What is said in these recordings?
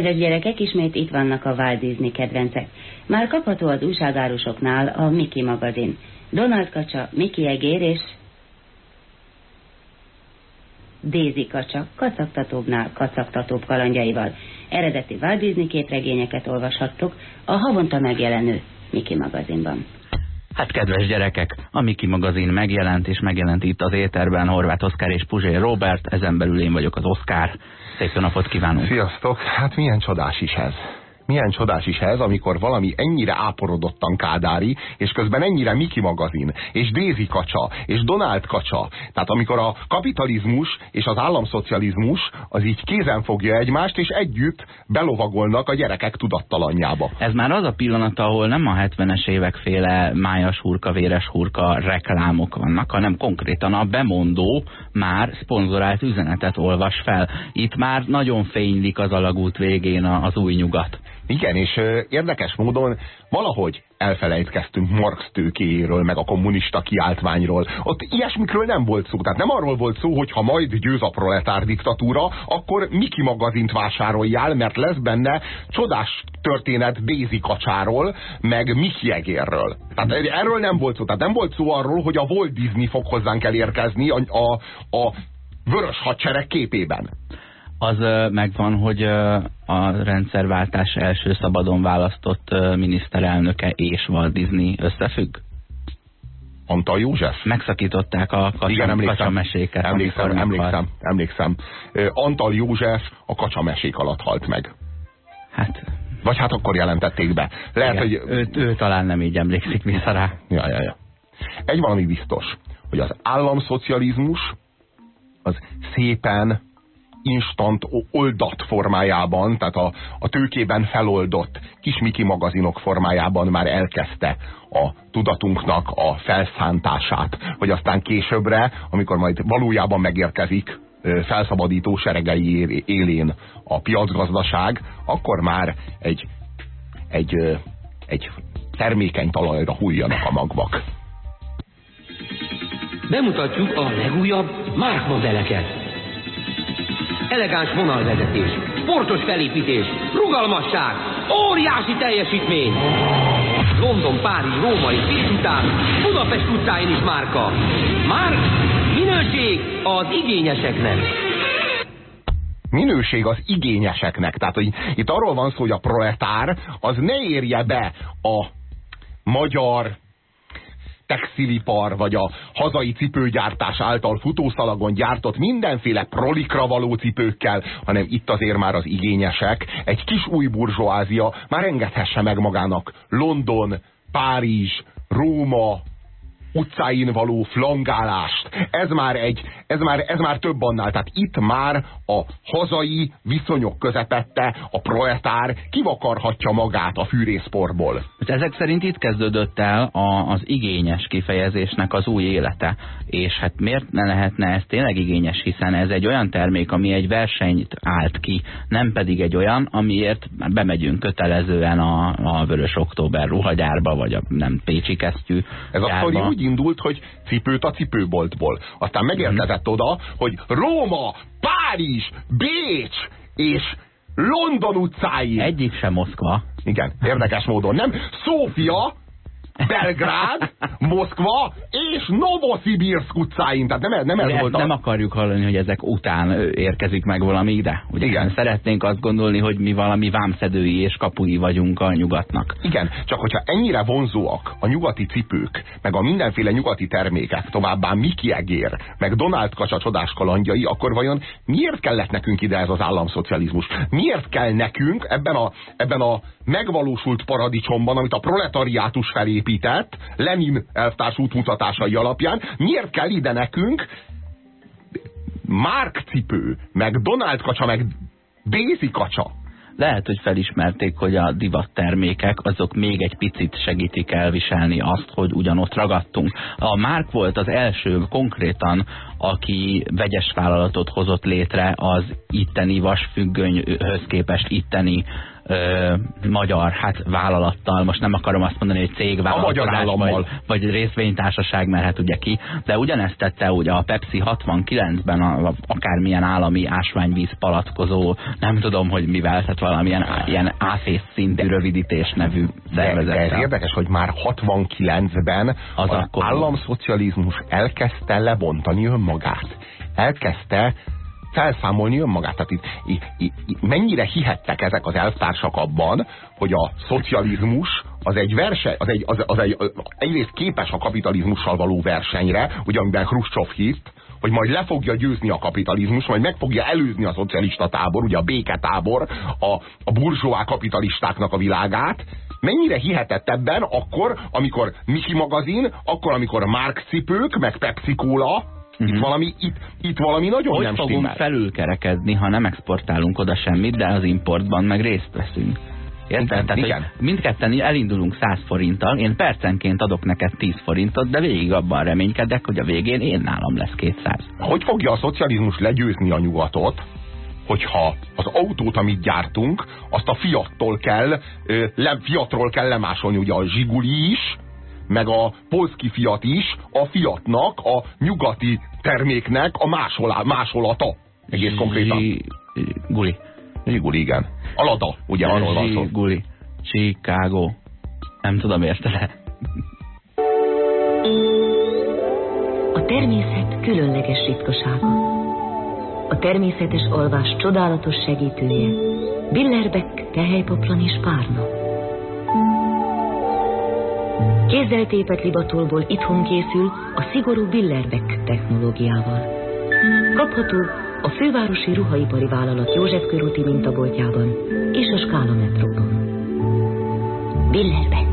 Kedves gyerekek, ismét itt vannak a Walt Disney kedvencek. Már kapható az újságárusoknál a Mickey magazin. Donald Kacsa, Mickey Egér és Daisy Kacsa kacagtatóbbnál kacagtatóbb kalandjaival. Eredeti Walt Disney képregényeket olvashattuk a havonta megjelenő Mickey magazinban. Hát kedves gyerekek, a Miki magazin megjelent, és megjelent itt az éterben Horváth Oszkár és Puzsé Robert, ezen belül én vagyok az Oszkár. Szép napot kívánunk! Sziasztok! Hát milyen csodás is ez! Milyen csodás is ez, amikor valami ennyire áporodottan kádári, és közben ennyire Miki magazin, és Dézi kacsa, és Donald kacsa. Tehát amikor a kapitalizmus és az államszocializmus az így kézen fogja egymást, és együtt belovagolnak a gyerekek tudattalanjába. Ez már az a pillanat, ahol nem a 70-es évek féle májas hurka, véres hurka reklámok vannak, hanem konkrétan a bemondó már szponzorált üzenetet olvas fel. Itt már nagyon fénylik az alagút végén az új nyugat. Igen, és érdekes módon valahogy elfelejtkeztünk Marx tőkéjéről, meg a kommunista kiáltványról. Ott ilyesmikről nem volt szó. Tehát nem arról volt szó, hogy ha majd győz a proletár diktatúra, akkor Miki magazint vásároljál, mert lesz benne csodás történet Daisy kacsáról, meg Miki egérről. Tehát erről nem volt szó. Tehát nem volt szó arról, hogy a Walt Disney fog hozzánk elérkezni a, a, a vörös hadsereg képében az megvan, hogy a rendszerváltás első szabadon választott miniszterelnöke és Walt Disney összefügg? Antal József? Megszakították a kacsam, Igen, emlékszem, kacsameséket. Emlékszem, emlékszem, emlékszem. Antal József a kacsamesék alatt halt meg. Hát... Vagy hát akkor jelentették be. Lehet, Igen, hogy... Ő, ő talán nem így emlékszik vissza rá. Ja, ja, ja. Egy valami biztos, hogy az államszocializmus az szépen instant oldat formájában, tehát a, a tőkében feloldott kismiki magazinok formájában már elkezdte a tudatunknak a felszántását, hogy aztán későbbre, amikor majd valójában megérkezik felszabadító seregei élén a piacgazdaság, akkor már egy, egy, egy termékeny talajra hulljanak a magvak. Bemutatjuk a legújabb Mark modelleket elegáns vonalvezetés, sportos felépítés, rugalmasság, óriási teljesítmény. London, Párizs, Róma és Pécs után Budapest utcáin is márka. Márk, minőség az igényeseknek minőség az igényeseknek. Tehát, hogy itt arról van szó, hogy a proletár az ne érje be a magyar textilipar, vagy a hazai cipőgyártás által futószalagon gyártott mindenféle prolikra való cipőkkel, hanem itt azért már az igényesek, egy kis új burzsóázia már engedhesse meg magának London, Párizs, Róma, utcáin való flangálást. Ez már, egy, ez már, ez már több annál. Tehát itt már a hazai viszonyok közepette a proletár kivakarhatja magát a fűrészporból. Ezek szerint itt kezdődött el a, az igényes kifejezésnek az új élete. És hát miért ne lehetne ez tényleg igényes, hiszen ez egy olyan termék, ami egy versenyt állt ki, nem pedig egy olyan, amiért bemegyünk kötelezően a, a Vörös Október ruhagyárba, vagy a nem Pécsi kesztyű Ez a úgy indult, hogy cipőt a cipőboltból. Aztán megérkezett oda, hogy Róma, Párizs, Bécs és London utcái. Egyik sem Moszkva. Igen, érdekes módon. Nem, Szófia, Belgrád, Moszkva és Novosibirsk utcáin. Tehát nem, nem ez volt. Nem akarjuk hallani, hogy ezek után érkezik meg valami ide. Ugye Igen. Szeretnénk azt gondolni, hogy mi valami vámszedői és kapui vagyunk a nyugatnak. Igen, csak hogyha ennyire vonzóak a nyugati cipők, meg a mindenféle nyugati termékek, továbbá Miki Egér, meg Donald Kacsa csodás kalandjai, akkor vajon miért kellett nekünk ide ez az államszocializmus? Miért kell nekünk ebben a, ebben a megvalósult paradicsomban, amit a proletariátus felépített, Lenin elvtárs útmutatásai alapján, miért kell ide nekünk Mark cipő, meg Donald kacsa, meg Daisy kacsa? lehet, hogy felismerték, hogy a divat termékek azok még egy picit segítik elviselni azt, hogy ugyanott ragadtunk. A Márk volt az első konkrétan, aki vegyes vállalatot hozott létre az itteni vasfüggönyhöz képest itteni ö, magyar hát vállalattal, most nem akarom azt mondani, hogy cég vállalkozás, vagy, vagy részvénytársaság, mert hát ugye ki, de ugyanezt tette ugye a Pepsi 69-ben a, a, akármilyen állami ásványvíz palatkozó, nem tudom, hogy mivel, tehát valamilyen ilyen áfész szintű rövidítés nevű szervezettel. De, de ez érdekes, hogy már 69-ben az, az államszocializmus elkezdte lebontani önmagát. Elkezdte felszámolni önmagát. Tehát itt, itt, itt, mennyire hihettek ezek az elvtársak abban, hogy a szocializmus az egy verseny, az egy, az, az egy, egyrészt képes a kapitalizmussal való versenyre, ugye amiben Khrushchev hitt, hogy majd le fogja győzni a kapitalizmus, majd meg fogja előzni a szocialista tábor, ugye a béketábor, a, a burzsóá kapitalistáknak a világát, mennyire hihetett ebben akkor, amikor Miki magazin, akkor, amikor Mark cipők, meg Pepsi Cola, itt, uh mhm. -huh. valami, itt, itt valami nagyon hogy nem fogunk stimmel. felülkerekedni, ha nem exportálunk oda semmit, de az importban meg részt veszünk. Érted? Tehát, igen. Hogy mindketten elindulunk 100 forinttal, én percenként adok neked 10 forintot, de végig abban reménykedek, hogy a végén én nálam lesz 200. Hogy fogja a szocializmus legyőzni a nyugatot, hogyha az autót, amit gyártunk, azt a Fiattól kell, le, Fiatról kell lemásolni, ugye a Zsiguli is, meg a polszki Fiat is, a Fiatnak, a nyugati terméknek a másolá, másolata. Egész konkrétan. Guli. Zsiguli, igen. Alada, ugye arról van szó. Guli. Chicago. Nem tudom értele. A természet különleges ritkasága. A természetes alvás csodálatos segítője. Billerbeck, tehelypoplan és párna. Kézzel tépet libatolból itthon készül a szigorú Billerbeck technológiával. Kapható a fővárosi ruhaipari vállalat József körúti mintaboltjában és a Skála metróban. Billerbeck.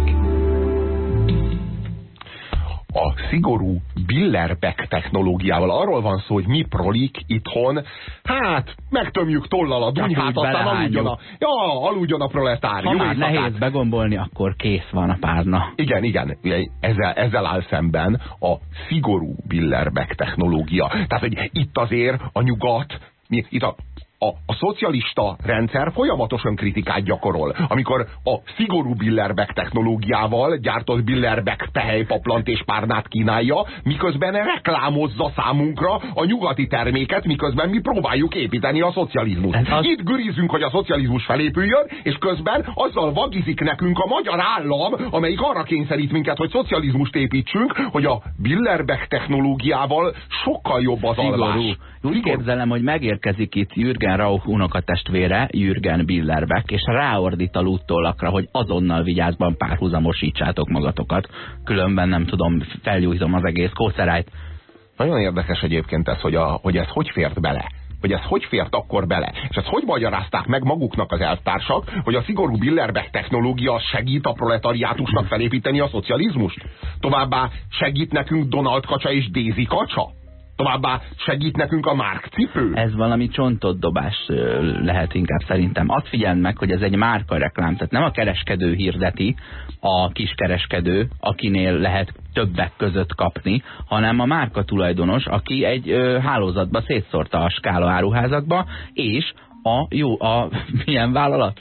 A szigorú Billerbeck technológiával arról van szó, hogy mi prolik itthon, hát megtömjük tollal a dunyhát, aztán aludjon a, ja, aludjon a proletár. Ha már nehéz begombolni, akkor kész van a párna. Igen, igen, ezzel, ezzel áll szemben a szigorú Billerbeck technológia. Tehát, hogy itt azért a nyugat, itt a a, a szocialista rendszer folyamatosan kritikát gyakorol. Amikor a szigorú Billerbeck technológiával gyártott Billerbeck tehelypaplant és párnát kínálja, miközben reklámozza számunkra a nyugati terméket, miközben mi próbáljuk építeni a szocializmust. Az... Itt gürizünk, hogy a szocializmus felépüljön, és közben azzal vagizik nekünk a magyar állam, amelyik arra kényszerít minket, hogy szocializmust építsünk, hogy a Billerbeck technológiával sokkal jobb az Szigorú. alvás. Úgy képzelem, hogy megérkezik itt Jürgen Rauch unokatestvére, Jürgen Billerbeck, és ráordít a lúttólakra, hogy azonnal vigyázban párhuzamosítsátok magatokat. Különben nem tudom, felgyújtom az egész kószerájt. Nagyon érdekes egyébként ez, hogy, a, hogy ez hogy fért bele hogy ez hogy fért akkor bele. És ezt hogy magyarázták meg maguknak az elvtársak, hogy a szigorú Billerbeck technológia segít a proletariátusnak felépíteni a szocializmust? Továbbá segít nekünk Donald Kacsa és Daisy Kacsa? Továbbá segít nekünk a Márk? Ez valami csontot dobás lehet inkább szerintem. Azt figyeld meg, hogy ez egy márka reklám, tehát nem a kereskedő hirdeti, a kiskereskedő, akinél lehet többek között kapni, hanem a márka tulajdonos, aki egy ö, hálózatba szétszórta a skála áruházakba, és a jó, a milyen vállalat?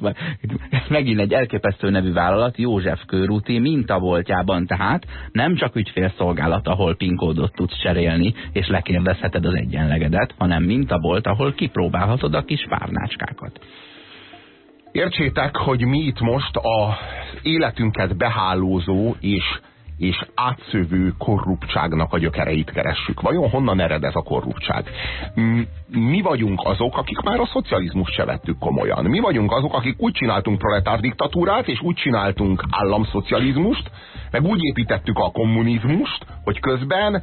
Megint egy elképesztő nevű vállalat, József Körúti mintavoltjában, tehát nem csak ügyfélszolgálat, ahol pinkódot tudsz cserélni, és lekérdezheted az egyenlegedet, hanem mintabolt, ahol kipróbálhatod a kis párnácskákat. Értsétek, hogy mi itt most az életünket behálózó és és átszövő korruptságnak a gyökereit keressük. Vajon honnan ered ez a korruptság? Mi vagyunk azok, akik már a szocializmus se vettük komolyan. Mi vagyunk azok, akik úgy csináltunk proletár diktatúrát, és úgy csináltunk államszocializmust, meg úgy építettük a kommunizmust, hogy közben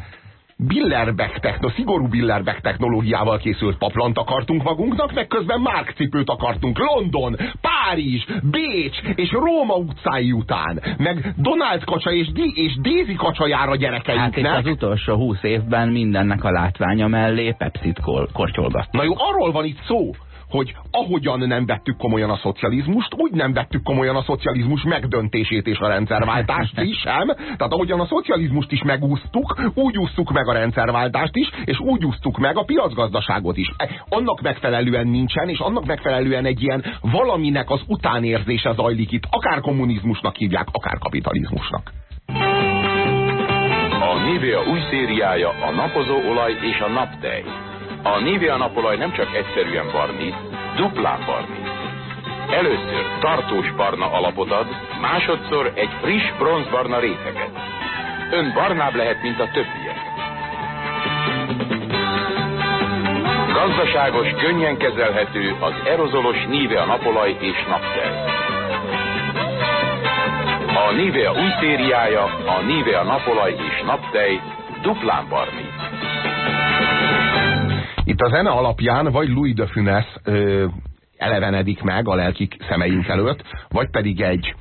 Billerbeck techno, szigorú Billerbeck technológiával készült paplant akartunk magunknak, meg közben Mark cipőt akartunk London, Párizs, Bécs és Róma utcái után, meg Donald kacsa és, Di és Daisy kacsa jár a gyerekeinknek. Hát itt az utolsó húsz évben mindennek a látványa mellé Pepsit kortyolgat. Na jó, arról van itt szó, hogy ahogyan nem vettük komolyan a szocializmust, úgy nem vettük komolyan a szocializmus megdöntését és a rendszerváltást is sem. Tehát ahogyan a szocializmust is megúsztuk, úgy úsztuk meg a rendszerváltást is, és úgy úsztuk meg a piacgazdaságot is. E, annak megfelelően nincsen, és annak megfelelően egy ilyen valaminek az utánérzése zajlik itt, akár kommunizmusnak hívják, akár kapitalizmusnak. A Nivea új szériája a napozó olaj és a naptej. A Nivea napolaj nem csak egyszerűen barnít, duplán barnít. Először tartós barna alapot ad, másodszor egy friss bronzbarna réteget. Ön barnább lehet, mint a többiek. Gazdaságos, könnyen kezelhető az erozolos Nivea napolaj és naptej. A Nivea új szériája, a Nivea napolaj és naptej duplán barni. Itt a zene alapján vagy Louis de Funès ö, elevenedik meg a lelkik szemeink előtt, vagy pedig egy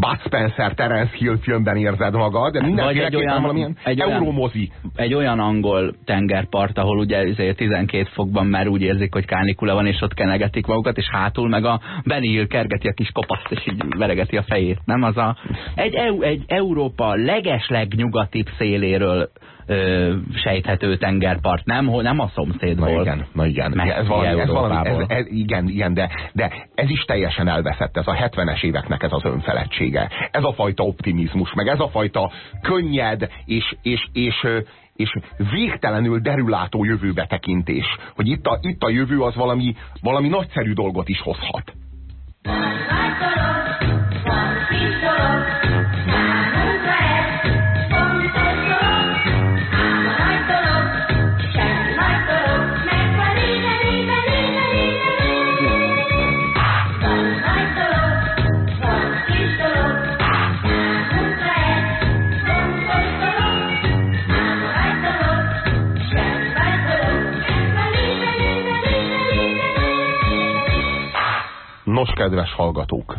Bud Spencer, Terence Hill filmben érzed magad, de mindenféleképpen olyan, valamilyen egy euromozi. Olyan, egy olyan angol tengerpart, ahol ugye 12 izé fokban már úgy érzik, hogy kánikula van, és ott kenegetik magukat, és hátul meg a Benny Hill kergeti a kis kopaszt, és így veregeti a fejét. Nem az a... Egy, egy Európa legesleg nyugatibb széléről ö, sejthető tengerpart, nem, nem a szomszédból. Na igen, na igen. Ez valami, ez valami ez, ez, igen, igen de, de ez is teljesen elveszett, ez a 70-es éveknek ez az önfeledtsége. Ez a fajta optimizmus, meg ez a fajta könnyed és, és, és, és végtelenül derülátó jövőbe tekintés, hogy itt a, itt a jövő az valami, valami nagyszerű dolgot is hozhat. Nos, kedves hallgatók,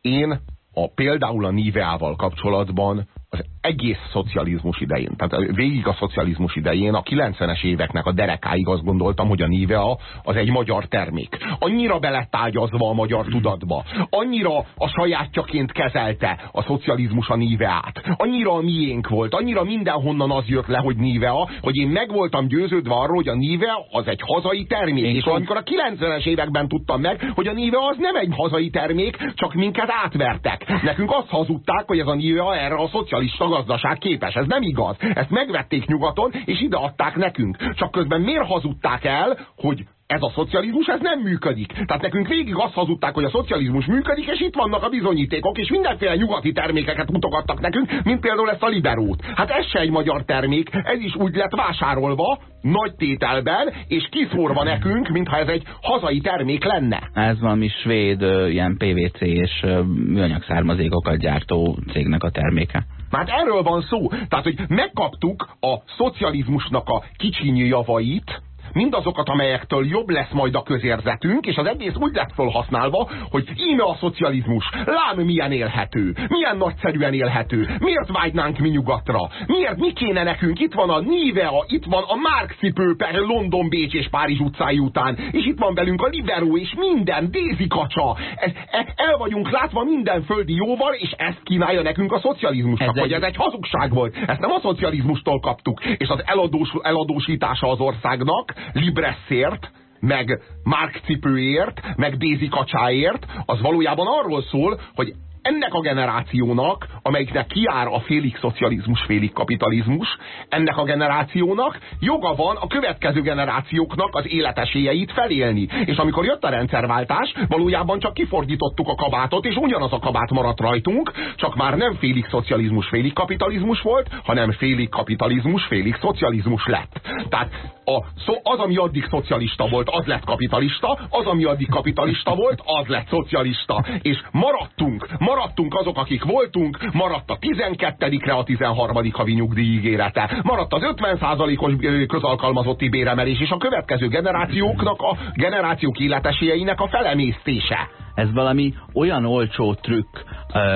én a, például a Niveával kapcsolatban az egész szocializmus idején, tehát végig a szocializmus idején, a 90-es éveknek a derekáig azt gondoltam, hogy a Nivea az egy magyar termék. Annyira belettágyazva a magyar tudatba, annyira a sajátjaként kezelte a szocializmus a Niveát, annyira a miénk volt, annyira mindenhonnan az jött le, hogy Nivea, hogy én meg voltam győződve arról, hogy a Nivea az egy hazai termék. Én és amikor a 90-es években tudtam meg, hogy a Nivea az nem egy hazai termék, csak minket átvertek. Nekünk azt hazudták, hogy ez a Nivea erre a szocialista gazdaság képes. Ez nem igaz. Ezt megvették nyugaton, és ide adták nekünk. Csak közben miért hazudták el, hogy ez a szocializmus, ez nem működik. Tehát nekünk végig azt hazudták, hogy a szocializmus működik, és itt vannak a bizonyítékok, és mindenféle nyugati termékeket mutogattak nekünk, mint például ezt a liberót. Hát ez se egy magyar termék, ez is úgy lett vásárolva, nagy tételben, és kiszórva nekünk, mintha ez egy hazai termék lenne. Ez valami svéd, ilyen PVC és műanyag származékokat gyártó cégnek a terméke. Hát erről van szó. Tehát, hogy megkaptuk a szocializmusnak a kicsiny javait, mindazokat, amelyektől jobb lesz majd a közérzetünk, és az egész úgy lett felhasználva, hogy íme a szocializmus, lám milyen élhető, milyen nagyszerűen élhető, miért vágynánk mi nyugatra, miért, mi kéne nekünk, itt van a Nivea, itt van a Mark cipő per London, Bécs és Párizs utcái után, és itt van velünk a Libero és minden, Dézi kacsa, ez, e, el vagyunk látva minden földi jóval, és ezt kínálja nekünk a szocializmusnak, ez hogy egy... ez egy hazugság volt, ezt nem a szocializmustól kaptuk, és az eladós, eladósítása az országnak, Libreszért, meg Mark cipőért, meg Daisy kacsáért, az valójában arról szól, hogy ennek a generációnak, amelyiknek kiár a félig szocializmus, félig kapitalizmus, ennek a generációnak joga van a következő generációknak az életesélyeit felélni. És amikor jött a rendszerváltás, valójában csak kifordítottuk a kabátot, és ugyanaz a kabát maradt rajtunk, csak már nem félig szocializmus, félig kapitalizmus volt, hanem félig kapitalizmus, félig szocializmus lett. Tehát a, az, ami addig szocialista volt, az lett kapitalista, az, ami addig kapitalista volt, az lett szocialista. És maradtunk, maradtunk maradtunk azok, akik voltunk, maradt a 12-re a 13. havi nyugdíj ígérete, maradt az 50%-os közalkalmazotti béremelés, és a következő generációknak a generációk életesélyeinek a felemésztése. Ez valami olyan olcsó trükk,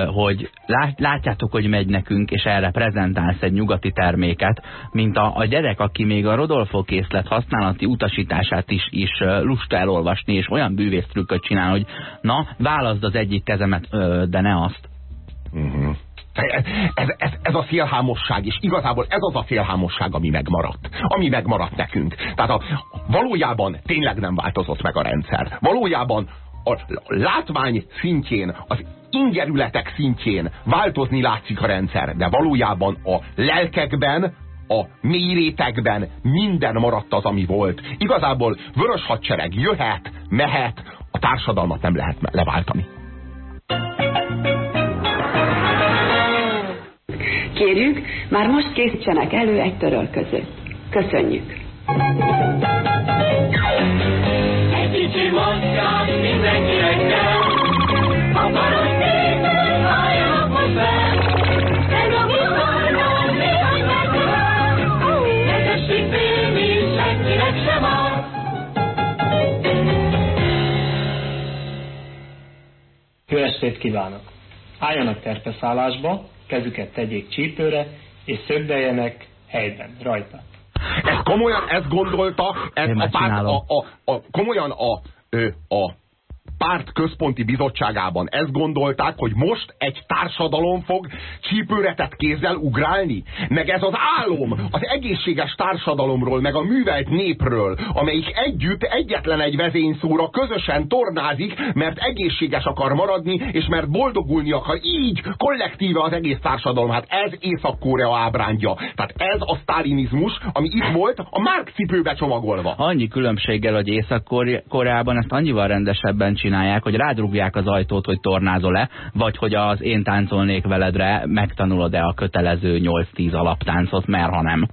hogy látjátok, hogy megy nekünk, és erre prezentálsz egy nyugati terméket, mint a, a gyerek, aki még a Rodolfo készlet használati utasítását is, is lusta elolvasni, és olyan bűvész trükköt csinál, hogy na, válaszd az egyik kezemet, de ne azt. Uh mhm. -huh. Ez, ez, ez a félhámosság, és igazából ez az a félhámosság, ami megmaradt. Ami megmaradt nekünk. Tehát a, valójában tényleg nem változott meg a rendszer. Valójában a látvány szintjén, az ingerületek szintjén változni látszik a rendszer, de valójában a lelkekben, a mérétekben minden maradt az, ami volt. Igazából vörös hadsereg jöhet, mehet, a társadalmat nem lehet leváltani. Kérjük, már most készítsenek elő egy törölközőt. Köszönjük! Kicsi mozgás mindenkinek kell, akarom szépen álljanak most fel. Ez a viszonyban néhány megtalál, ne tessék félni, senkinek sem áll. Jó estét kívánok! Álljanak terpeszállásba, kezüket tegyék csípőre, és szögdeljenek helyben, rajta. Ez komolyan, ezt gondolta, ez a, párt, a, a, a, komolyan a, a párt központi bizottságában ezt gondolták, hogy most egy társadalom fog csípőretet kézzel ugrálni? Meg ez az álom az egészséges társadalomról, meg a művelt népről, amelyik együtt egyetlen egy vezényszóra közösen tornázik, mert egészséges akar maradni, és mert boldogulni akar. Így kollektíve az egész társadalom. Hát ez Észak-Korea ábrándja. Tehát ez a sztálinizmus, ami itt volt, a Márk cipőbe csomagolva. Annyi különbséggel, hogy Észak-Koreában ezt annyival rendesebben csinál, csinálják, hogy rádrugják az ajtót, hogy tornázol-e, vagy hogy az én táncolnék veledre megtanulod-e a kötelező 8-10 alaptáncot, mert ha nem.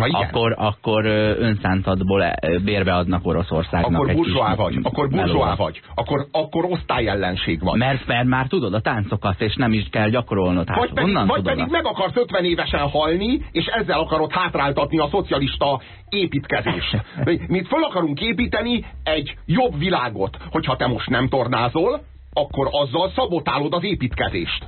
Akkor, akkor önszántadból bérbe adnak Oroszországnak akkor egy burzsóá vagy, akkor burzsóá vagy, akkor, akkor osztályellenség vagy. Mert, mert már tudod a táncokat, és nem is kell gyakorolnod. Hát, vagy pedig, vagy pedig meg akarsz 50 évesen halni, és ezzel akarod hátráltatni a szocialista építkezést. Mi föl akarunk építeni egy jobb világot. Hogyha te most nem tornázol, akkor azzal szabotálod az építkezést.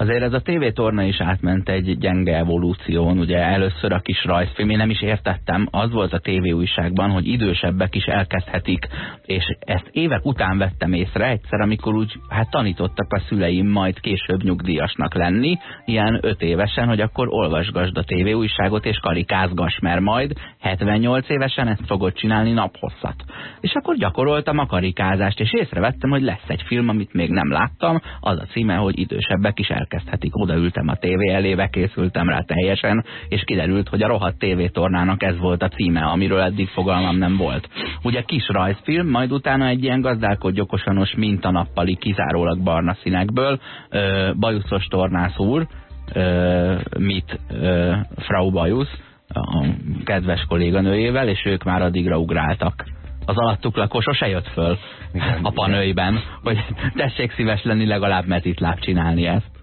Azért ez a tévétorna is átment egy gyenge evolúción, ugye először a kis rajzfilm, én nem is értettem, az volt a tévéújságban, hogy idősebbek is elkezdhetik, és ezt évek után vettem észre egyszer, amikor úgy hát tanítottak a szüleim majd később nyugdíjasnak lenni, ilyen öt évesen, hogy akkor olvasgasd a tévéújságot és karikázgass, mert majd 78 évesen ezt fogod csinálni naphosszat. És akkor gyakoroltam a karikázást, és észrevettem, hogy lesz egy film, amit még nem láttam, az a címe, hogy idősebbek is el elkezdhetik. Odaültem a tévé elébe, készültem rá teljesen, és kiderült, hogy a rohadt tévétornának ez volt a címe, amiről eddig fogalmam nem volt. Ugye kis rajzfilm, majd utána egy ilyen gazdálkodj okosanos mintanappali kizárólag barna színekből, ö, Bajuszos tornász úr, ö, mit ö, Frau Bajusz, a kedves kolléganőjével, és ők már addigra ugráltak az alattuk lakó sose jött föl igen, a panőiben, hogy tessék szíves lenni legalább mezitláb csinálni ezt.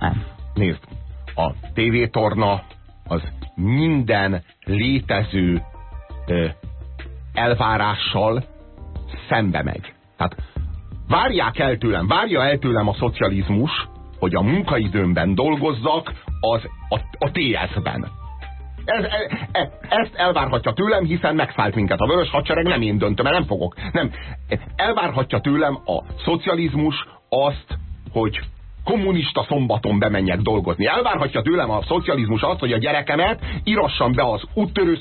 Nem. Nézd, a tévétorna az minden létező ö, elvárással szembe megy. Tehát várják el tőlem, várja el tőlem a szocializmus, hogy a munkaidőmben dolgozzak az, a, a TS-ben. Ez, ez, e, ezt elvárhatja tőlem, hiszen megszállt minket a vörös hadsereg, nem én döntöm, mert nem fogok. Nem. Elvárhatja tőlem a szocializmus azt, hogy kommunista szombaton bemenjek dolgozni. Elvárhatja tőlem a szocializmus azt, hogy a gyerekemet írassam be az úttörő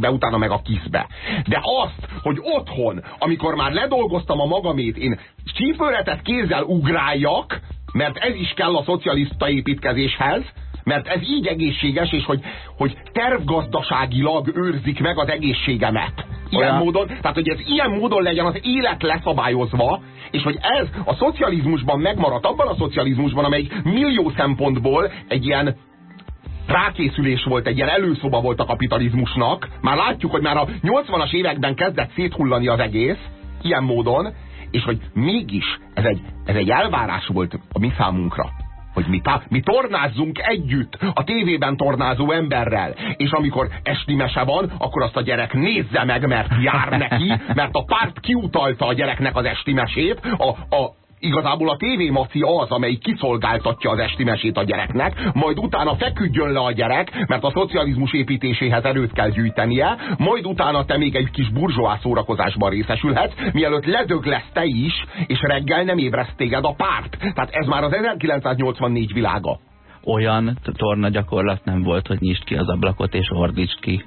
utána meg a kiszbe. De azt, hogy otthon, amikor már ledolgoztam a magamét, én csípőretet kézzel ugráljak, mert ez is kell a szocialista építkezéshez, mert ez így egészséges, és hogy, hogy tervgazdaságilag őrzik meg az egészségemet. Ilyen Olyan. módon, tehát hogy ez ilyen módon legyen az élet leszabályozva, és hogy ez a szocializmusban megmaradt, abban a szocializmusban, amely millió szempontból egy ilyen rákészülés volt, egy ilyen előszoba volt a kapitalizmusnak. Már látjuk, hogy már a 80-as években kezdett széthullani az egész, ilyen módon, és hogy mégis ez egy, ez egy elvárás volt a mi számunkra hogy mi, tá- mi tornázzunk együtt a tévében tornázó emberrel, és amikor esti mese van, akkor azt a gyerek nézze meg, mert jár neki, mert a párt kiutalta a gyereknek az esti mesét, a, a, igazából a tévémaci az, amelyik kiszolgáltatja az esti mesét a gyereknek, majd utána feküdjön le a gyerek, mert a szocializmus építéséhez erőt kell gyűjtenie, majd utána te még egy kis burzsóá szórakozásban részesülhetsz, mielőtt ledög lesz te is, és reggel nem ébreszt téged a párt. Tehát ez már az 1984 világa. Olyan torna gyakorlat nem volt, hogy nyisd ki az ablakot és ordítsd ki.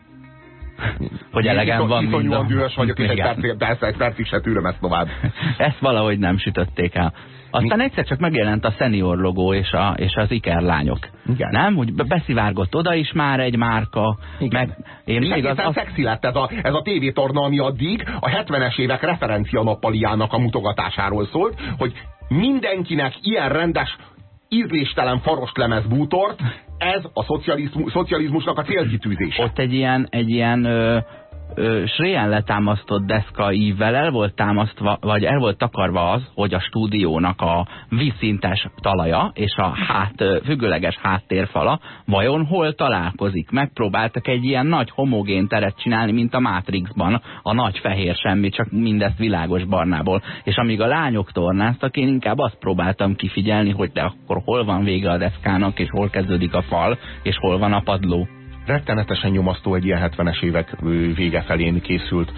Hogy elegem van mind a... dühös vagyok, és egy, percig, egy percig se tűröm ezt tovább. Ezt valahogy nem sütötték el. Aztán egyszer csak megjelent a senior logó és, a, és az ikerlányok. Igen. Nem? Úgy be- beszivárgott oda is már egy márka. Igen. Meg én És még az, az, szexi lett ez a, ez a tévétorna, ami addig a 70-es évek referencia nappaliának a mutogatásáról szólt, hogy mindenkinek ilyen rendes, ízléstelen faroslemez bútort, ez a szocializmus, szocializmusnak a célkitűzése. ott egy ilyen, egy ilyen ö, ö, sréjen letámasztott deszka ívvel el volt támasztva, vagy el volt takarva az, hogy a stúdiónak a vízszintes talaja és a hát, függőleges háttérfala vajon hol találkozik. Megpróbáltak egy ilyen nagy homogén teret csinálni, mint a Matrixban, a nagy fehér semmi, csak mindezt világos barnából. És amíg a lányok tornáztak, én inkább azt próbáltam kifigyelni, hogy de akkor hol van vége a deszkának, és hol kezdődik a fal, és hol van a padló. Rettenetesen nyomasztó egy ilyen 70-es évek vége felén készült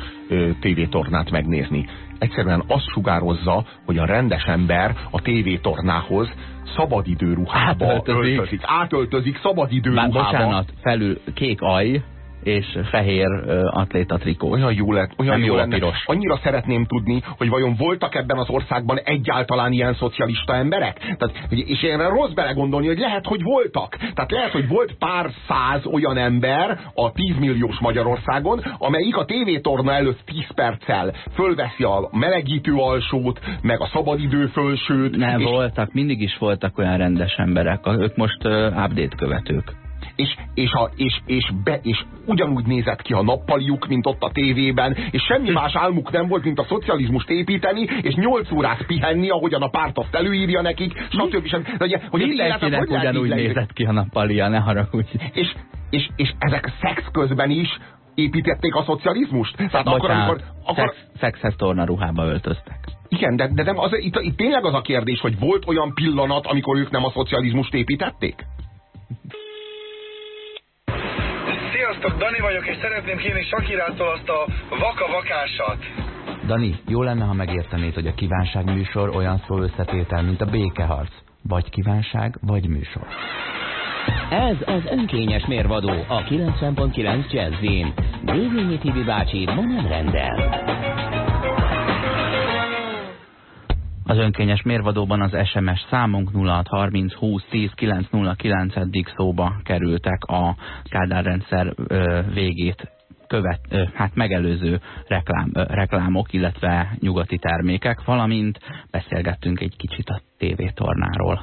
tévétornát megnézni. Egyszerűen azt sugározza, hogy a rendes ember a tévétornához szabadidő ruhába Átöltözik. öltözik. Átöltözik szabadidő Bár bocsánat, felül kék aj és fehér atléta trikó. Olyan jó lett, olyan jó, jó lenne. piros. Annyira szeretném tudni, hogy vajon voltak ebben az országban egyáltalán ilyen szocialista emberek? Tehát, és én rossz belegondolni, hogy lehet, hogy voltak. Tehát lehet, hogy volt pár száz olyan ember a 10 milliós Magyarországon, amelyik a tévétorna előtt 10 perccel fölveszi a melegítő alsót, meg a szabadidő fölsőt, Nem és, voltak, mindig is voltak olyan rendes emberek. Ők most uh, update követők. És, és, a, és, és, be, és ugyanúgy nézett ki a nappaliuk, mint ott a tévében, és semmi más álmuk nem volt, mint a szocializmust építeni, és 8 órát pihenni, ahogyan a párt azt előírja nekik, stb. stb. Hogy Mindenkinek hogy lehet ugyanúgy nézett ki a nappalia, ne haragudj. és, és, és ezek szex közben is építették a szocializmust? Tehát akkor, Bocsánat, amikor, akkor, szex, szexhez torna ruhába öltöztek. igen, de, de nem, az, itt, itt tényleg az a kérdés, hogy volt olyan pillanat, amikor ők nem a szocializmust építették? Sziasztok, Dani vagyok, és szeretném kérni Sakirától azt a vaka vakásat. Dani, jó lenne, ha megértenéd, hogy a kívánság műsor olyan szó összetétel, mint a békeharc. Vagy kívánság, vagy műsor. Ez az önkényes mérvadó a 90.9 Jazzin. Dévényi Tibi bácsi ma nem rendel. Az önkényes mérvadóban az SMS számunk 0630 20 10 909 eddig szóba kerültek a Kádár rendszer végét követ, hát megelőző reklám, reklámok, illetve nyugati termékek, valamint beszélgettünk egy kicsit a tévétornáról.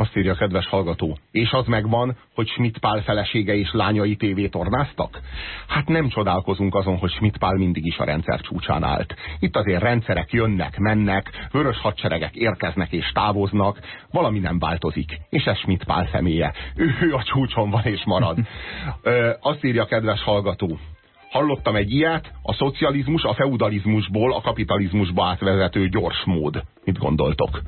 Azt írja a kedves hallgató. És az megvan, hogy Schmidt Pál felesége és lányai tévétornáztak? Hát nem csodálkozunk azon, hogy Schmidt Pál mindig is a rendszer csúcsán állt. Itt azért rendszerek jönnek, mennek, vörös hadseregek érkeznek és távoznak, valami nem változik. És ez Schmidt Pál személye. Ő, ő a csúcson van és marad. Ö, azt írja a kedves hallgató. Hallottam egy ilyet, a szocializmus a feudalizmusból a kapitalizmusba átvezető gyors mód. Mit gondoltok?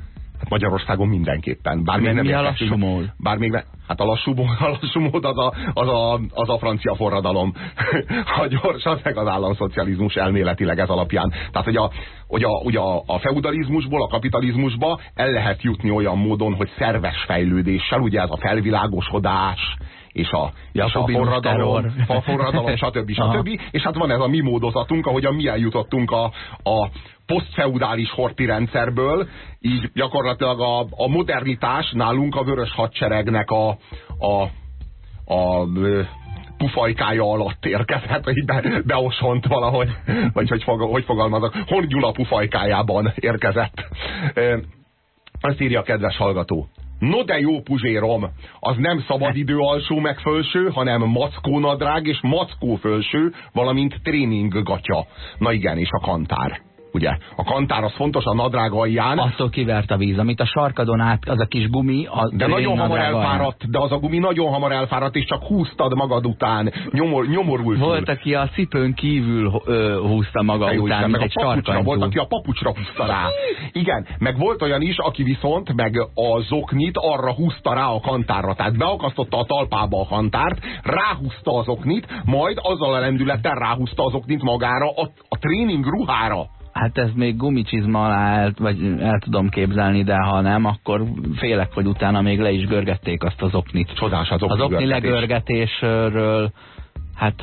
Magyarországon mindenképpen. Bár Mi- még nem mi a lassú mód? Bár még ne, hát a lassú, a lassú mód az a, az, a, az a francia forradalom. a gyors az meg az államszocializmus elméletileg ez alapján. Tehát, hogy a, hogy a, hogy a, a feudalizmusból a kapitalizmusba el lehet jutni olyan módon, hogy szerves fejlődéssel, ugye ez a felvilágosodás, és a, és a Jakobinus forradalom, terror. a forradalom, stb. Stb. És hát van ez a mi módozatunk, ahogyan mi eljutottunk a, a posztfeudális horti rendszerből, így gyakorlatilag a, a modernitás nálunk a vörös hadseregnek a, a, a pufajkája alatt érkezett, hogy be, beosont valahogy, vagy hogy, fog, hogy fogalmazok, Hon Gyula pufajkájában érkezett. Ö, Azt írja a kedves hallgató. No de jó puzsérom, az nem szabadidő alsó meg fölső, hanem mackó nadrág és mackó fölső, valamint tréning gatya. Na igen, és a kantár. Ugye? A kantár az fontos a nadrág alján. Attól kivert a víz, amit a sarkadon át, az a kis gumi, a De nagyon hamar alján. elfáradt, de az a gumi nagyon hamar elfáradt, és csak húztad magad után, nyomor, nyomorult. Volt, aki a cipőn kívül ö, húzta maga jó után, mint meg egy a papucsra, volt, aki a papucsra húzta rá. Igen, meg volt olyan is, aki viszont meg a zoknit arra húzta rá a kantárra. Tehát beakasztotta a talpába a kantárt, ráhúzta az oknit, majd azzal a lendülettel ráhúzta az oknit magára, a, a tréning ruhára. Hát ez még gumicsizma alá el, vagy el tudom képzelni, de ha nem, akkor félek, hogy utána még le is görgették azt az oknit. Csodás az okni Az okni görgetés. legörgetésről, hát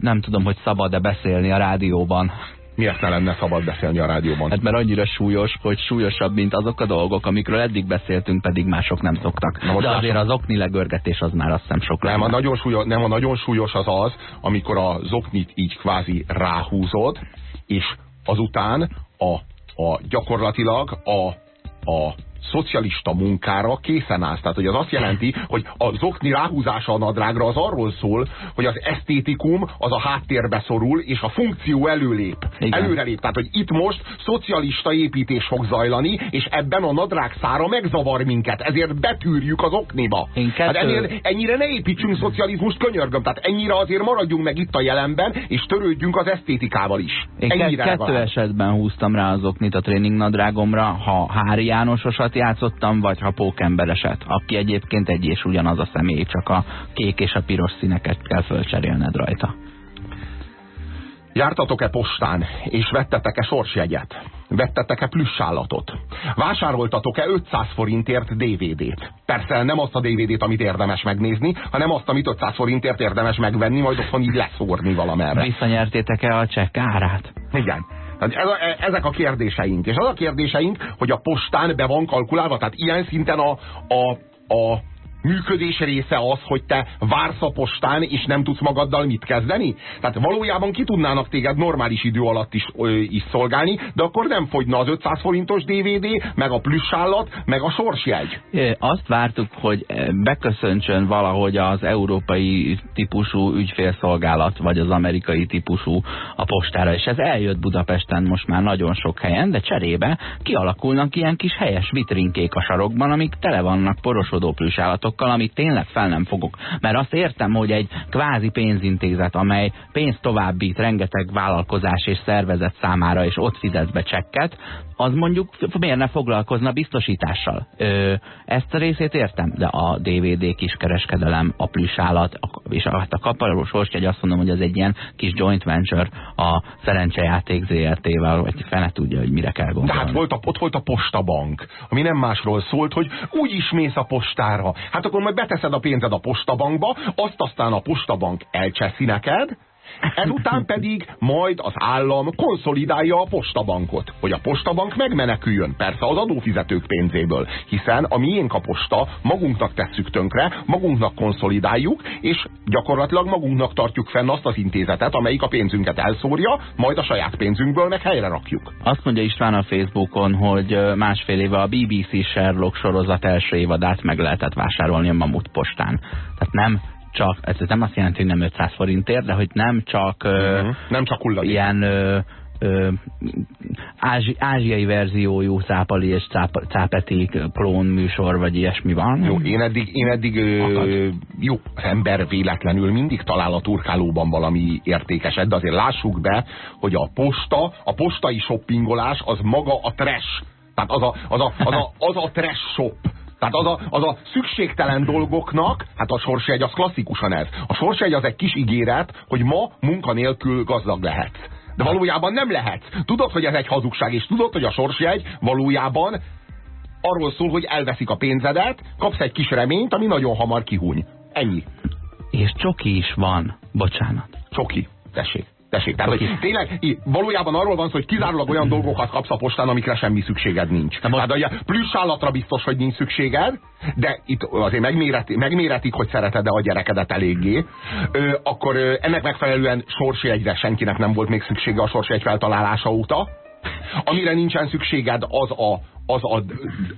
nem tudom, hogy szabad-e beszélni a rádióban. Miért ne lenne szabad beszélni a rádióban? Hát mert annyira súlyos, hogy súlyosabb, mint azok a dolgok, amikről eddig beszéltünk, pedig mások nem szoktak. Na most De azért az okni legörgetés az már azt hiszem sok Nem, a nagyon súlyos, nem, a nagyon súlyos az az, amikor a zoknit így kvázi ráhúzod, és azután a, a gyakorlatilag a, a szocialista munkára készen állsz. Tehát, hogy az azt jelenti, hogy a zokni ráhúzása a nadrágra az arról szól, hogy az esztétikum az a háttérbe szorul, és a funkció előlép. Igen. Előrelép. Tehát, hogy itt most szocialista építés fog zajlani, és ebben a nadrág szára megzavar minket. Ezért betűrjük az okniba. Én Hát kettő- ennél, ennyire ne építsünk szocializmust, könyörgöm. Tehát ennyire azért maradjunk meg itt a jelenben, és törődjünk az esztétikával is. Én ennyire kettő legalább. esetben húztam rá az oknit a tréningnadrágomra, ha Hári Jánososat játszottam, vagy ha pókembereset, aki egyébként egy és ugyanaz a személy, csak a kék és a piros színeket kell fölcserélned rajta. Jártatok-e postán, és vettetek-e sorsjegyet? Vettetek-e plüssállatot? Vásároltatok-e 500 forintért DVD-t? Persze nem azt a DVD-t, amit érdemes megnézni, hanem azt, amit 500 forintért érdemes megvenni, majd otthon így leszórni valamerre. Visszanyertétek-e a csekk árát? Igen. Tehát ez a, e- ezek a kérdéseink. És az a kérdéseink, hogy a postán be van kalkulálva, tehát ilyen szinten a, a, a működés része az, hogy te vársz a postán, és nem tudsz magaddal mit kezdeni? Tehát valójában ki tudnának téged normális idő alatt is, ö, is szolgálni, de akkor nem fogyna az 500 forintos DVD, meg a plüssállat, meg a sorsjegy. Azt vártuk, hogy beköszöntsön valahogy az európai típusú ügyfélszolgálat, vagy az amerikai típusú a postára, és ez eljött Budapesten most már nagyon sok helyen, de cserébe kialakulnak ilyen kis helyes vitrinkék a sarokban, amik tele vannak porosodó plüsállatokkal, amit tényleg fel nem fogok. Mert azt értem, hogy egy kvázi pénzintézet, amely pénzt továbbít rengeteg vállalkozás és szervezet számára, és ott fizet be csekket, az mondjuk miért ne foglalkozna biztosítással? Ö, ezt a részét értem, de a DVD kiskereskedelem, a plüsállat, a, és a, hát a kaparós sorsjegy azt mondom, hogy az egy ilyen kis joint venture a szerencsejáték ZRT-vel, vagy fene tudja, hogy mire kell gondolni. Tehát volt a, ott volt a postabank, ami nem másról szólt, hogy úgy is mész a postára. Hát akkor majd beteszed a pénzed a postabankba, azt aztán a postabank elcseszi neked, ezután pedig majd az állam konszolidálja a postabankot, hogy a postabank megmeneküljön, persze az adófizetők pénzéből, hiszen a miénk a posta, magunknak tesszük tönkre, magunknak konszolidáljuk, és gyakorlatilag magunknak tartjuk fenn azt az intézetet, amelyik a pénzünket elszórja, majd a saját pénzünkből meg helyre rakjuk. Azt mondja István a Facebookon, hogy másfél éve a BBC Sherlock sorozat első évadát meg lehetett vásárolni a Mamut postán. Tehát nem csak, ez nem azt jelenti, hogy nem 500 forintért, de hogy nem csak ö, Mhm. Nem csak hulladék. ilyen ö, ö, ázsi, ázsiai verziójú Cápali és Cáp, Cápeti klón műsor, vagy ilyesmi van. Jó, én eddig, én eddig ö, jó, az ember véletlenül mindig talál a turkálóban valami értékeset, de azért lássuk be, hogy a posta, a postai shoppingolás az maga a trash. Tehát az a, az a, az a, az a trash shop. Tehát az a, az a szükségtelen dolgoknak, hát a sorsjegy az klasszikusan ez. A sorsjegy az egy kis ígéret, hogy ma munkanélkül gazdag lehetsz. De valójában nem lehetsz. Tudod, hogy ez egy hazugság, és tudod, hogy a sorsjegy valójában arról szól, hogy elveszik a pénzedet, kapsz egy kis reményt, ami nagyon hamar kihúny. Ennyi. És csoki is van. Bocsánat. Csoki. Tessék. Tessék. Tehát, hogy tényleg valójában arról van szó, hogy kizárólag olyan dolgokat kapsz a postán, amikre semmi szükséged nincs. Tehát ugye plüssállatra biztos, hogy nincs szükséged, de itt azért megméreti, megméretik, hogy szereted-e a gyerekedet eléggé. Ö, akkor ö, ennek megfelelően sorsjegyre senkinek nem volt még szüksége a sorsjegy feltalálása óta. Amire nincsen szükséged, az a, az a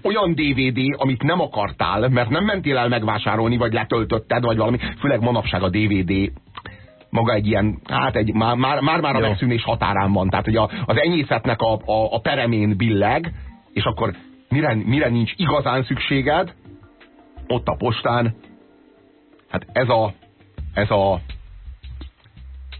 olyan DVD, amit nem akartál, mert nem mentél el megvásárolni, vagy letöltötted, vagy valami. Főleg manapság a DVD maga egy ilyen, hát egy, már, már, már, már a megszűnés határán van. Tehát, hogy a, az enyészetnek a, a, a peremén billeg, és akkor mire, mire nincs igazán szükséged, ott a postán, hát ez a, ez a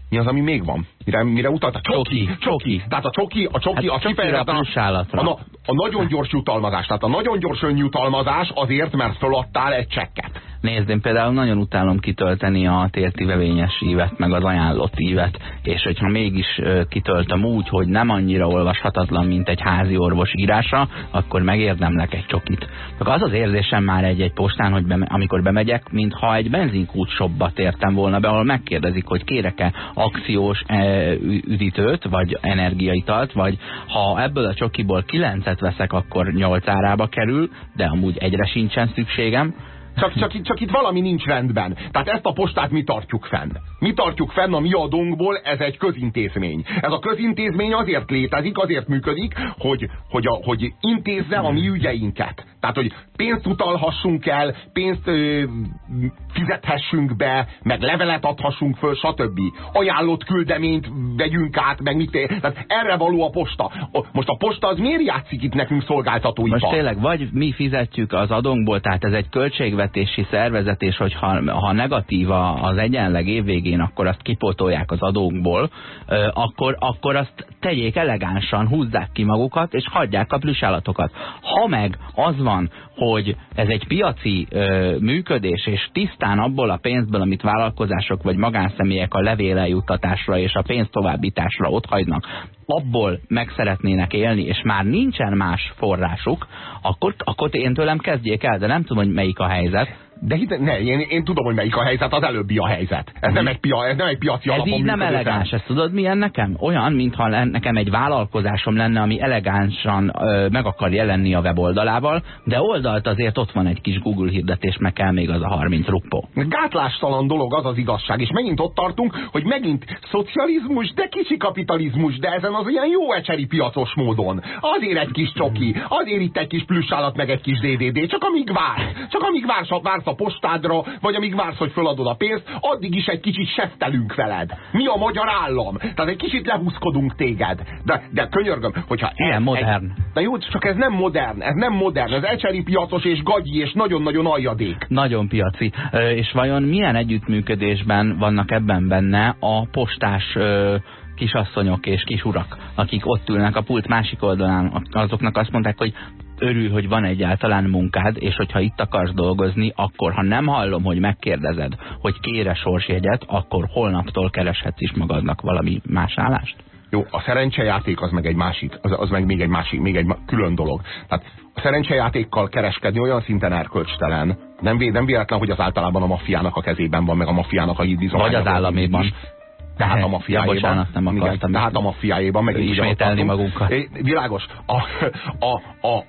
mi az, ami még van? Mire, mire utalt? A csoki, csoki. Tehát a csoki, a csoki, hát a kifejezett a, a, a nagyon gyors jutalmazás. Tehát a nagyon gyors önjutalmazás azért, mert föladtál egy csekket. Nézd, én például nagyon utálom kitölteni a térti vevényes ívet, meg az ajánlott ívet, és hogyha mégis kitöltöm úgy, hogy nem annyira olvashatatlan, mint egy házi orvos írása, akkor megérdemlek egy csokit. Csak az az érzésem már egy-egy postán, hogy be, amikor bemegyek, mintha egy benzinkútsobba tértem volna be, ahol megkérdezik, hogy kérek-e akciós e, üdítőt, vagy energiaitalt, vagy ha ebből a csokiból kilencet veszek, akkor nyolc árába kerül, de amúgy egyre sincsen szükségem, csak, csak, csak itt valami nincs rendben. Tehát ezt a postát mi tartjuk fenn. Mi tartjuk fenn a mi adónkból, ez egy közintézmény. Ez a közintézmény azért létezik, azért működik, hogy, hogy, a, hogy intézze a mi ügyeinket. Tehát, hogy pénzt utalhassunk el, pénzt ö, fizethessünk be, meg levelet adhassunk föl, stb. Ajánlott küldeményt vegyünk át, meg mit Tehát erre való a posta. Most a posta az miért játszik itt nekünk szolgáltatói? Most tényleg, vagy mi fizetjük az adónkból, tehát ez egy költségvetési szervezet, és hogyha ha negatív az egyenleg évvégén, akkor azt kipótolják az adónkból, akkor, akkor azt tegyék elegánsan, húzzák ki magukat, és hagyják a plüsállatokat. Ha meg az van, hogy ez egy piaci ö, működés, és tisztán abból a pénzből, amit vállalkozások vagy magánszemélyek a levélejuttatásra és a pénz továbbításra otthagynak, abból meg szeretnének élni, és már nincsen más forrásuk, akkor, akkor én tőlem kezdjék el, de nem tudom, hogy melyik a helyzet de hite, ne, én, én tudom, hogy melyik a helyzet, az előbbi a helyzet. Ez, nem egy, pia, ez nem egy piaci ez alapon így nem elegáns, ezt tudod milyen nekem? Olyan, mintha nekem egy vállalkozásom lenne, ami elegánsan ö, meg akar jelenni a weboldalával, de oldalt azért ott van egy kis Google hirdetés, meg kell még az a 30 ruppó. Gátlástalan dolog az az igazság, és megint ott tartunk, hogy megint szocializmus, de kicsi kapitalizmus, de ezen az ilyen jó ecseri piacos módon. Azért egy kis csoki, azért itt egy kis plüssállat, meg egy kis DDD, csak amíg vársz, csak amíg vársz, vársz a postádra, vagy amíg vársz, hogy föladod a pénzt, addig is egy kicsit seftelünk veled. Mi a magyar állam? Tehát egy kicsit lehúzkodunk téged. De, de könyörgöm, hogyha... Ilyen ez, modern. Egy, de jó, csak ez nem modern, ez nem modern, ez ecseri piacos és gagyi és nagyon-nagyon aljadék. Nagyon piaci. És vajon milyen együttműködésben vannak ebben benne a postás kisasszonyok és kisurak, akik ott ülnek a pult másik oldalán, azoknak azt mondták, hogy örül, hogy van egyáltalán munkád, és hogyha itt akarsz dolgozni, akkor ha nem hallom, hogy megkérdezed, hogy kére sorsjegyet, akkor holnaptól kereshetsz is magadnak valami más állást? Jó, a szerencsejáték az meg egy másik, az, az meg még egy másik, még egy külön dolog. Tehát a szerencsejátékkal kereskedni olyan szinten erkölcstelen, nem, nem véletlen, hogy az általában a maffiának a kezében van, meg a maffiának a hídbizony. Vagy az államéban. Tehát a maffiájában. Ja, bocsánat, nem akartam. tehát a maffiájában meg ismételni magunkat. Világos. A, a, a,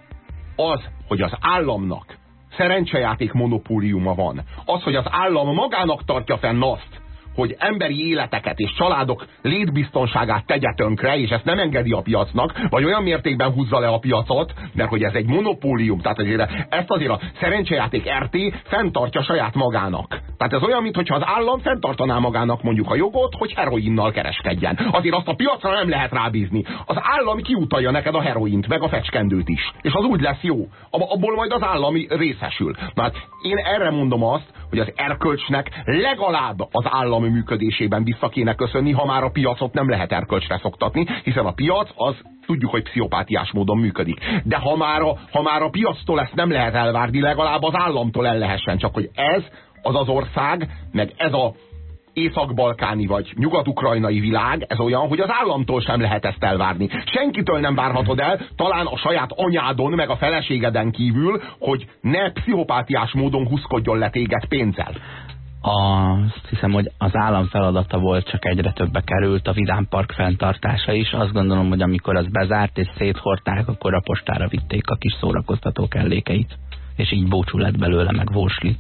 az, hogy az államnak szerencsejáték monopóliuma van, az, hogy az állam magának tartja fenn azt, hogy emberi életeket és családok létbiztonságát tegye tönkre, és ezt nem engedi a piacnak, vagy olyan mértékben húzza le a piacot, mert hogy ez egy monopólium, tehát azért ezt azért a szerencsejáték RT fenntartja saját magának. Tehát ez olyan, mintha az állam fenntartaná magának mondjuk a jogot, hogy heroinnal kereskedjen. Azért azt a piacra nem lehet rábízni. Az állam kiutalja neked a heroint, meg a fecskendőt is. És az úgy lesz jó. Abból majd az állami részesül. Na hát én erre mondom azt, hogy az erkölcsnek legalább az állami működésében vissza kéne köszönni, ha már a piacot nem lehet erkölcsre szoktatni, hiszen a piac az tudjuk, hogy pszichopátiás módon működik. De ha már, a, ha már a piactól ezt nem lehet elvárni, legalább az államtól el lehessen. Csak hogy ez az az ország, meg ez a észak-balkáni vagy nyugat-ukrajnai világ, ez olyan, hogy az államtól sem lehet ezt elvárni. Senkitől nem várhatod el, talán a saját anyádon, meg a feleségeden kívül, hogy ne pszichopátiás módon huszkodjon le téged pénzzel. Azt hiszem, hogy az állam feladata volt, csak egyre többe került a Vidám Park fenntartása is. Azt gondolom, hogy amikor az bezárt és széthorták, akkor a postára vitték a kis szórakoztató kellékeit. És így búcsú lett belőle, meg vósli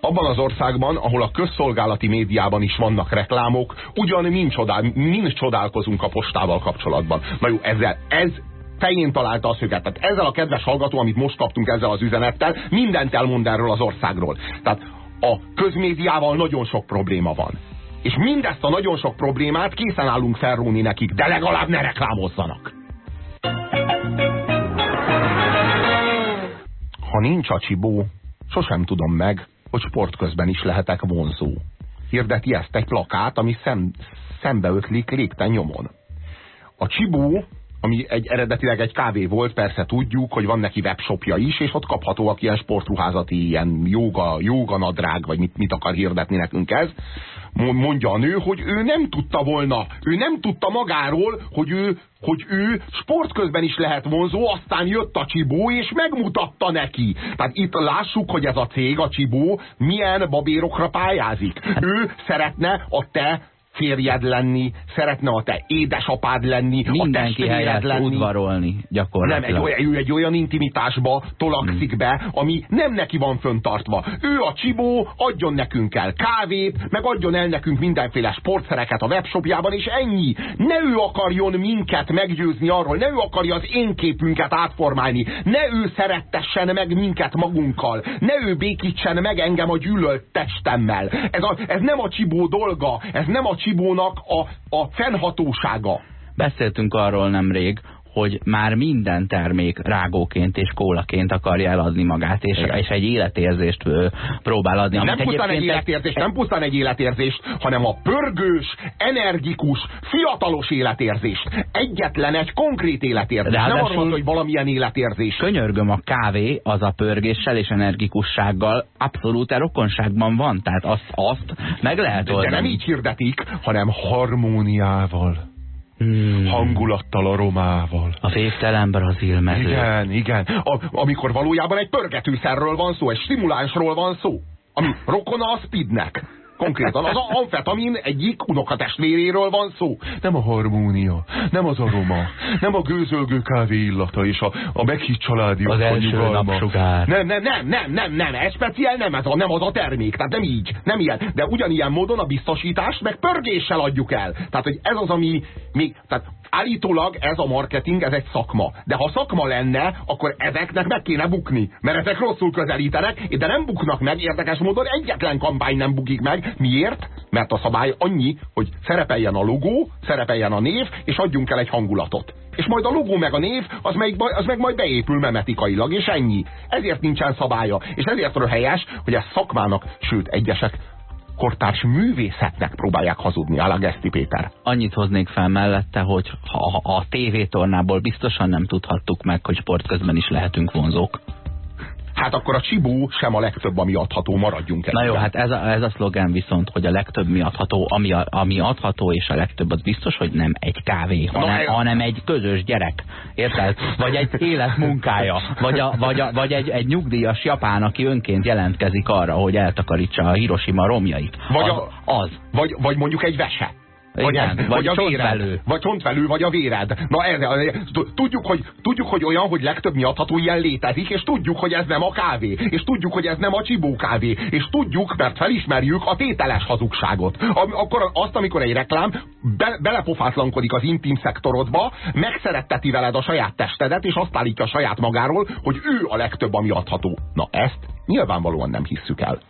abban az országban, ahol a közszolgálati médiában is vannak reklámok, ugyan mind, csodál, mind csodálkozunk a postával kapcsolatban. Na jó, ezzel, ez fején találta a szöget. Tehát ezzel a kedves hallgató, amit most kaptunk ezzel az üzenettel, mindent elmond erről az országról. Tehát a közmédiával nagyon sok probléma van. És mindezt a nagyon sok problémát készen állunk felróni nekik, de legalább ne reklámozzanak. Ha nincs a csibó, sosem tudom meg, hogy sport közben is lehetek vonzó. Hirdeti ezt egy plakát, ami szem, szembeötlik lépten nyomon. A csibó ami egy eredetileg egy kávé volt, persze tudjuk, hogy van neki webshopja is, és ott kaphatóak ilyen sportruházati, ilyen joga, joga nadrág, vagy mit, mit akar hirdetni nekünk ez. Mondja a nő, hogy ő nem tudta volna, ő nem tudta magáról, hogy ő, hogy ő sport közben is lehet vonzó, aztán jött a Csibó, és megmutatta neki. Tehát itt lássuk, hogy ez a cég, a Csibó, milyen babérokra pályázik. Ő szeretne a te férjed lenni, szeretne a te édesapád lenni, Mindenki a helyett lenni. udvarolni gyakorlatilag. Nem, egy olyan, egy olyan intimitásba tolakszik be, ami nem neki van föntartva. Ő a csibó, adjon nekünk el kávét, meg adjon el nekünk mindenféle sportszereket a webshopjában, és ennyi. Ne ő akarjon minket meggyőzni arról, ne ő akarja az én képünket átformálni, ne ő szerettessen meg minket magunkkal, ne ő békítsen meg engem a gyűlölt testemmel. Ez, a, ez nem a csibó dolga, ez nem a Csibónak a, a fennhatósága. Beszéltünk arról nemrég, hogy már minden termék rágóként és kólaként akarja eladni magát, és, és egy életérzést próbál adni. Nem pusztán egy életérzést, nem pusztán egy életérzést, hanem a pörgős, energikus, fiatalos életérzést. Egyetlen egy konkrét életérzés. De nem arról, hogy valamilyen életérzés. Könyörgöm, a kávé az a pörgéssel és energikussággal abszolút rokonságban van. Tehát azt, azt meg lehet oldani. De nem így hirdetik, hanem harmóniával hmm. hangulattal, aromával. A végtelen brazil mező. Igen, igen. A, amikor valójában egy pörgetőszerről van szó, egy stimulánsról van szó, ami rokona a speednek. Konkrétan az amfetamin egyik unokatestvéréről van szó. Nem a harmónia, nem az aroma, nem a gőzölgő kávé illata és a, a meghitt családi Az első napsugár. Nem, nem, nem, nem, nem, nem, ez speciál nem, ez a, nem az a termék, tehát nem így, nem ilyen. De ugyanilyen módon a biztosítást meg pörgéssel adjuk el. Tehát, hogy ez az, ami még, tehát állítólag ez a marketing, ez egy szakma. De ha szakma lenne, akkor ezeknek meg kéne bukni. Mert ezek rosszul közelítenek, de nem buknak meg, érdekes módon egyetlen kampány nem bukik meg. Miért? Mert a szabály annyi, hogy szerepeljen a logó, szerepeljen a név, és adjunk el egy hangulatot. És majd a logó meg a név, az meg, az meg majd beépül memetikailag, és ennyi. Ezért nincsen szabálya. És ezért helyes, hogy ez szakmának, sőt egyesek kortárs művészetnek próbálják hazudni, a Geszti Péter. Annyit hoznék fel mellette, hogy ha a tévétornából biztosan nem tudhattuk meg, hogy sport közben is lehetünk vonzók hát akkor a csibó sem a legtöbb, ami adható, maradjunk el. Na jó, hát ez a, ez a szlogen viszont, hogy a legtöbb mi adható, ami, a, ami adható és a legtöbb, az biztos, hogy nem egy kávé, hanem, no, hanem egy közös gyerek. Érted? Vagy egy élet munkája. Vagy, a, vagy, a, vagy egy, egy nyugdíjas japán, aki önként jelentkezik arra, hogy eltakarítsa a Hiroshima romjait. Vagy az. A, az. Vagy, vagy mondjuk egy vese. Vagy, Igen, ez, vagy, vagy a véred. Vagy csontvelő, vagy a véred. Na ez, tudjuk, hogy, tudjuk, hogy olyan, hogy legtöbb miatható ilyen létezik, és tudjuk, hogy ez nem a kávé, és tudjuk, hogy ez nem a csibó kávé, és tudjuk, mert felismerjük a tételes hazugságot. Akkor azt, amikor egy reklám be, belepofátlankodik az intim szektorodba, megszeretteti veled a saját testedet, és azt állítja saját magáról, hogy ő a legtöbb, ami adható. Na ezt nyilvánvalóan nem hisszük el.